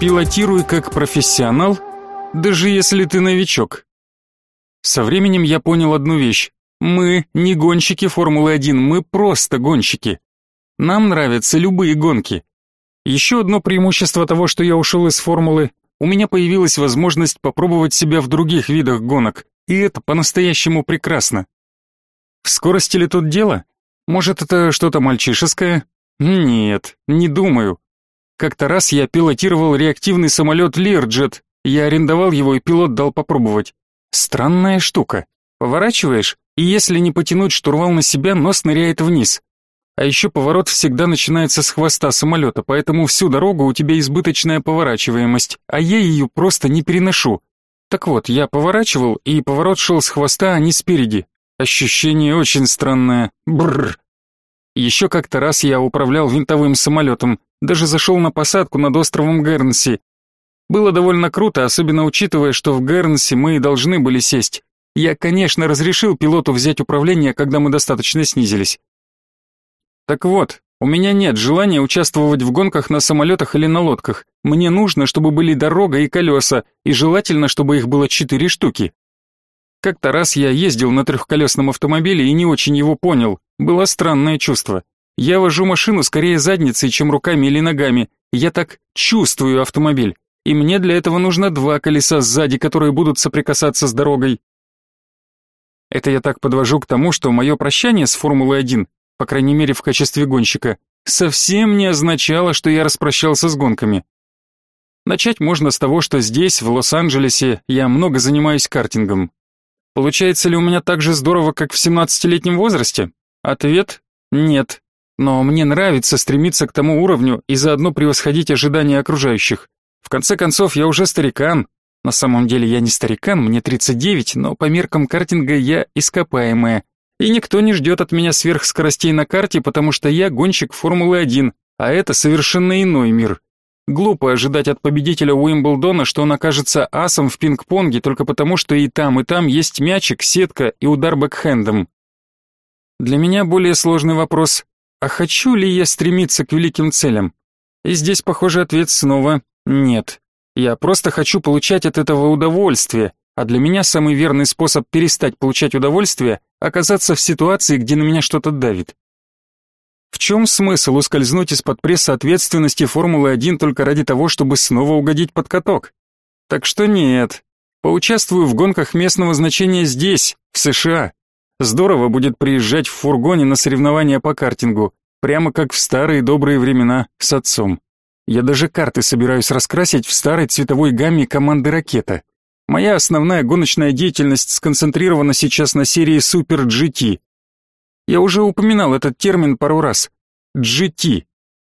Пилотируй как профессионал, даже если ты новичок. Со временем я понял одну вещь. Мы не гонщики Формулы-1, мы просто гонщики. Нам нравятся любые гонки. Еще одно преимущество того, что я ушел из Формулы, у меня появилась возможность попробовать себя в других видах гонок, и это по-настоящему прекрасно. В скорости ли тут дело? Может, это что-то мальчишеское? Нет, не думаю. Как-то раз я пилотировал реактивный самолет Learjet. Я арендовал его, и пилот дал попробовать. Странная штука. Поворачиваешь, и если не потянуть штурвал на себя, нос ныряет вниз. А еще поворот всегда начинается с хвоста самолета, поэтому всю дорогу у тебя избыточная поворачиваемость, а я ее просто не переношу. Так вот, я поворачивал, и поворот шел с хвоста, а не спереди. Ощущение очень странное. Бррр. Еще как-то раз я управлял винтовым самолетом, даже зашел на посадку над островом Гернси. Было довольно круто, особенно учитывая, что в Гернси мы и должны были сесть. Я, конечно, разрешил пилоту взять управление, когда мы достаточно снизились. Так вот, у меня нет желания участвовать в гонках на самолетах или на лодках. Мне нужно, чтобы были дорога и колеса, и желательно, чтобы их было четыре штуки. Как-то раз я ездил на трехколесном автомобиле и не очень его понял. Было странное чувство. Я вожу машину скорее задницей, чем руками или ногами. Я так чувствую автомобиль. И мне для этого нужно два колеса сзади, которые будут соприкасаться с дорогой. Это я так подвожу к тому, что мое прощание с Формулой-1 по крайней мере в качестве гонщика, совсем не означало, что я распрощался с гонками. Начать можно с того, что здесь, в Лос-Анджелесе, я много занимаюсь картингом. Получается ли у меня так же здорово, как в 17-летнем возрасте? Ответ – нет. Но мне нравится стремиться к тому уровню и заодно превосходить ожидания окружающих. В конце концов, я уже старикан. На самом деле я не старикан, мне 39, но по меркам картинга я ископаемая. И никто не ждет от меня сверхскоростей на карте, потому что я гонщик Формулы-1, а это совершенно иной мир. Глупо ожидать от победителя Уимблдона, что он окажется асом в пинг-понге только потому, что и там, и там есть мячик, сетка и удар бэкхендом. Для меня более сложный вопрос, а хочу ли я стремиться к великим целям? И здесь, похоже, ответ снова нет. Я просто хочу получать от этого удовольствие, а для меня самый верный способ перестать получать удовольствие – оказаться в ситуации, где на меня что-то давит. В чем смысл ускользнуть из-под пресса ответственности Формулы-1 только ради того, чтобы снова угодить под каток? Так что нет. Поучаствую в гонках местного значения здесь, в США. Здорово будет приезжать в фургоне на соревнования по картингу, прямо как в старые добрые времена с отцом. Я даже карты собираюсь раскрасить в старой цветовой гамме команды «Ракета». Моя основная гоночная деятельность сконцентрирована сейчас на серии Super GT. Я уже упоминал этот термин пару раз. GT.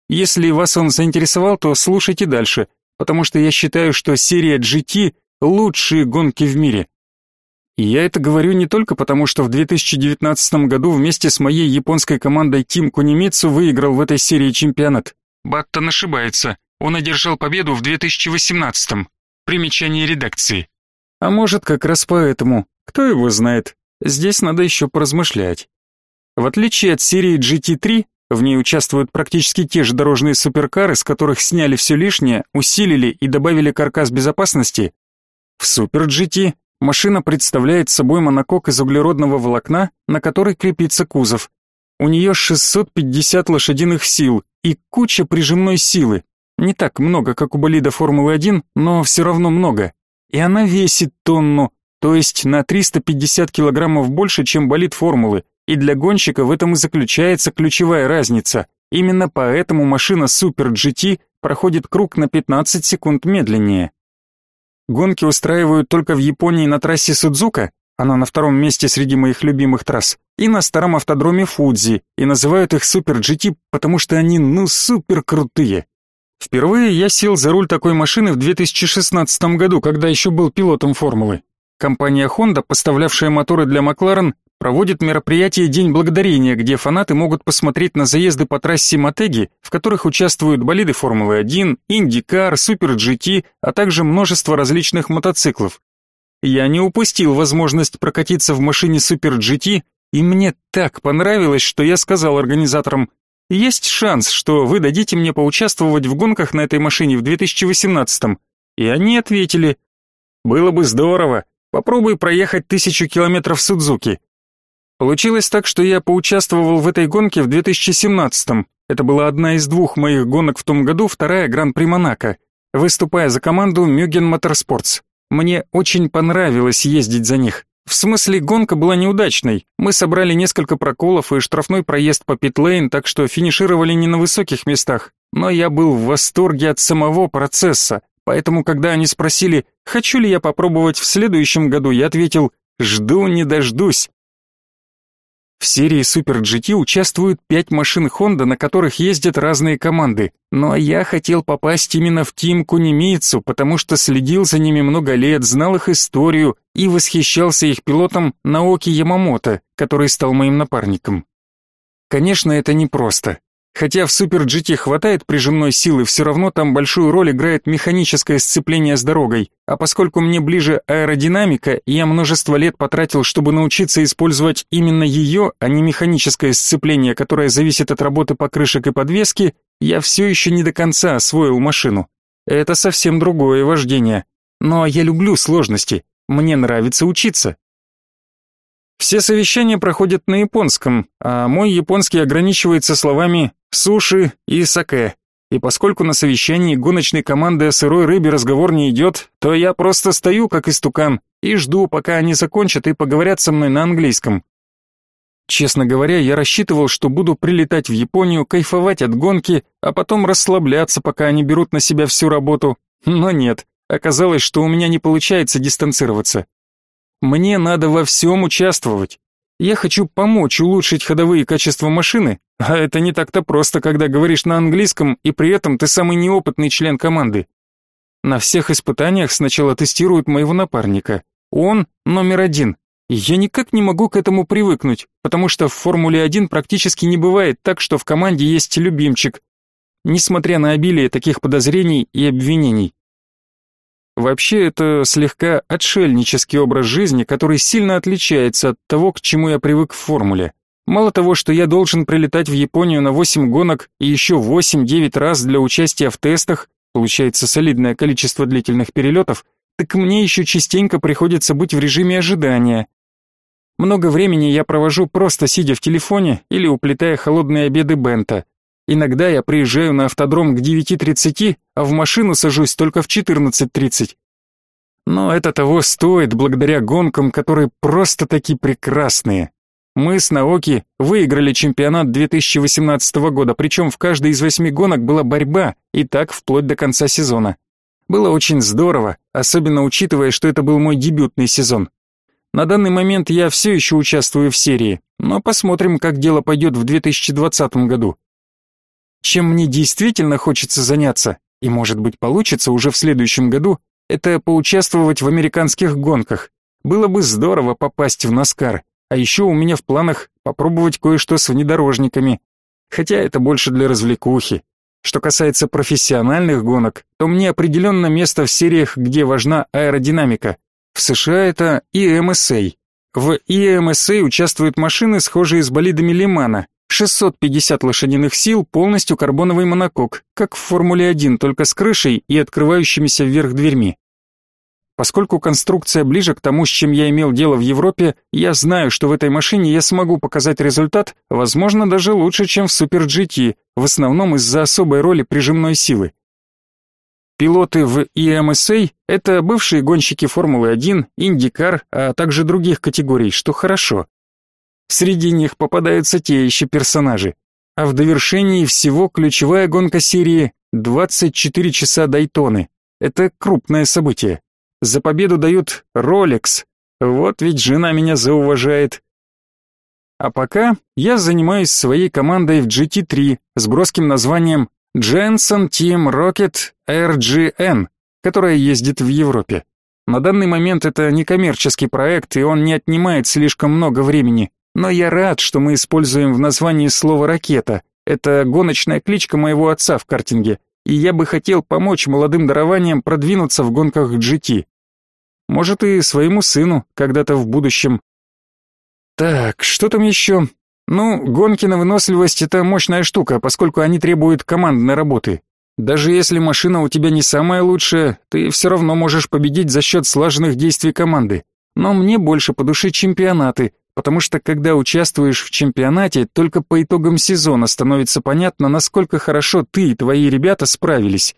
Если вас он заинтересовал, то слушайте дальше, потому что я считаю, что серия GT – лучшие гонки в мире. И я это говорю не только потому, что в 2019 году вместе с моей японской командой Тим Кунимицу выиграл в этой серии чемпионат. Баттон ошибается. Он одержал победу в 2018 Примечание редакции. А может, как раз поэтому, кто его знает, здесь надо еще поразмышлять. В отличие от серии GT3, в ней участвуют практически те же дорожные суперкары, с которых сняли все лишнее, усилили и добавили каркас безопасности. В Super GT машина представляет собой монокок из углеродного волокна, на который крепится кузов. У нее 650 лошадиных сил и куча прижимной силы. Не так много, как у болида Формулы-1, но все равно много и она весит тонну, то есть на 350 килограммов больше, чем болид формулы, и для гонщика в этом и заключается ключевая разница. Именно поэтому машина Super GT проходит круг на 15 секунд медленнее. Гонки устраивают только в Японии на трассе Судзука, она на втором месте среди моих любимых трасс, и на старом автодроме Фудзи, и называют их Super GT, потому что они ну супер крутые. Впервые я сел за руль такой машины в 2016 году, когда еще был пилотом формулы. Компания Honda, поставлявшая моторы для Макларен, проводит мероприятие День Благодарения, где фанаты могут посмотреть на заезды по трассе Мотеги, в которых участвуют болиды Формулы-1, IndyCar, Super GT, а также множество различных мотоциклов. Я не упустил возможность прокатиться в машине Super GT, и мне так понравилось, что я сказал организаторам, есть шанс, что вы дадите мне поучаствовать в гонках на этой машине в 2018-м. И они ответили, было бы здорово, попробуй проехать тысячу километров Судзуки. Получилось так, что я поучаствовал в этой гонке в 2017-м. Это была одна из двух моих гонок в том году, вторая Гран-при Монако, выступая за команду Мюген Моторспортс. Мне очень понравилось ездить за них. В смысле, гонка была неудачной. Мы собрали несколько проколов и штрафной проезд по питлейн, так что финишировали не на высоких местах. Но я был в восторге от самого процесса. Поэтому, когда они спросили, хочу ли я попробовать в следующем году, я ответил, жду не дождусь. В серии Super GT участвуют пять машин Honda, на которых ездят разные команды. Но я хотел попасть именно в Тим Кунемицу, потому что следил за ними много лет, знал их историю и восхищался их пилотом Наоки Ямамото, который стал моим напарником. Конечно, это непросто. Хотя в Super GT хватает прижимной силы, все равно там большую роль играет механическое сцепление с дорогой, а поскольку мне ближе аэродинамика, я множество лет потратил, чтобы научиться использовать именно ее, а не механическое сцепление, которое зависит от работы покрышек и подвески, я все еще не до конца освоил машину. Это совсем другое вождение. Но я люблю сложности, мне нравится учиться. Все совещания проходят на японском, а мой японский ограничивается словами «суши» и «саке». И поскольку на совещании гоночной команды о сырой рыбе разговор не идет, то я просто стою как истукан и жду, пока они закончат и поговорят со мной на английском. Честно говоря, я рассчитывал, что буду прилетать в Японию, кайфовать от гонки, а потом расслабляться, пока они берут на себя всю работу. Но нет, оказалось, что у меня не получается дистанцироваться. Мне надо во всем участвовать. Я хочу помочь улучшить ходовые качества машины, а это не так-то просто, когда говоришь на английском, и при этом ты самый неопытный член команды. На всех испытаниях сначала тестируют моего напарника. Он номер один. Я никак не могу к этому привыкнуть, потому что в Формуле-1 практически не бывает так, что в команде есть любимчик, несмотря на обилие таких подозрений и обвинений. Вообще, это слегка отшельнический образ жизни, который сильно отличается от того, к чему я привык в формуле. Мало того, что я должен прилетать в Японию на 8 гонок и еще 8-9 раз для участия в тестах, получается солидное количество длительных перелетов, так мне еще частенько приходится быть в режиме ожидания. Много времени я провожу просто сидя в телефоне или уплетая холодные обеды Бента. Иногда я приезжаю на автодром к 9.30, а в машину сажусь только в 14.30. Но это того стоит благодаря гонкам, которые просто-таки прекрасные. Мы с Наоки выиграли чемпионат 2018 года, причем в каждой из восьми гонок была борьба, и так вплоть до конца сезона. Было очень здорово, особенно учитывая, что это был мой дебютный сезон. На данный момент я все еще участвую в серии, но посмотрим, как дело пойдет в 2020 году. Чем мне действительно хочется заняться, и может быть получится уже в следующем году, это поучаствовать в американских гонках. Было бы здорово попасть в Наскар, а еще у меня в планах попробовать кое-что с внедорожниками. Хотя это больше для развлекухи. Что касается профессиональных гонок, то мне определенно место в сериях, где важна аэродинамика. В США это EMSA. В EMSA участвуют машины, схожие с болидами Лимана, 650 лошадиных сил, полностью карбоновый монокок, как в Формуле-1, только с крышей и открывающимися вверх дверьми. Поскольку конструкция ближе к тому, с чем я имел дело в Европе, я знаю, что в этой машине я смогу показать результат, возможно, даже лучше, чем в Super GT, в основном из-за особой роли прижимной силы. Пилоты в EMSA – это бывшие гонщики Формулы-1, IndyCar, а также других категорий, что хорошо. Среди них попадаются те еще персонажи. А в довершении всего ключевая гонка серии 24 часа Дайтоны. Это крупное событие. За победу дают Rolex. Вот ведь жена меня зауважает. А пока я занимаюсь своей командой в GT3 с броским названием Jensen Team Rocket RGN, которая ездит в Европе. На данный момент это некоммерческий проект, и он не отнимает слишком много времени. Но я рад, что мы используем в названии слово «ракета». Это гоночная кличка моего отца в картинге, и я бы хотел помочь молодым дарованиям продвинуться в гонках GT. Может и своему сыну когда-то в будущем. Так, что там еще? Ну, гонки на выносливость это мощная штука, поскольку они требуют командной работы. Даже если машина у тебя не самая лучшая, ты все равно можешь победить за счет слаженных действий команды. Но мне больше по душе чемпионаты, потому что когда участвуешь в чемпионате, только по итогам сезона становится понятно, насколько хорошо ты и твои ребята справились.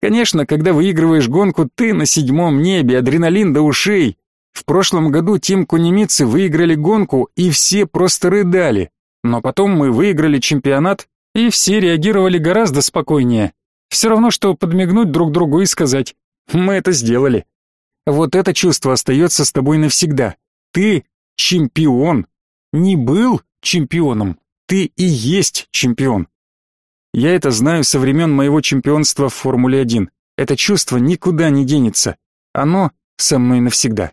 Конечно, когда выигрываешь гонку, ты на седьмом небе, адреналин до ушей. В прошлом году Тим Кунемицы выиграли гонку, и все просто рыдали. Но потом мы выиграли чемпионат, и все реагировали гораздо спокойнее. Все равно, что подмигнуть друг другу и сказать «Мы это сделали». Вот это чувство остается с тобой навсегда. Ты чемпион. Не был чемпионом, ты и есть чемпион. Я это знаю со времен моего чемпионства в Формуле-1. Это чувство никуда не денется. Оно со мной навсегда.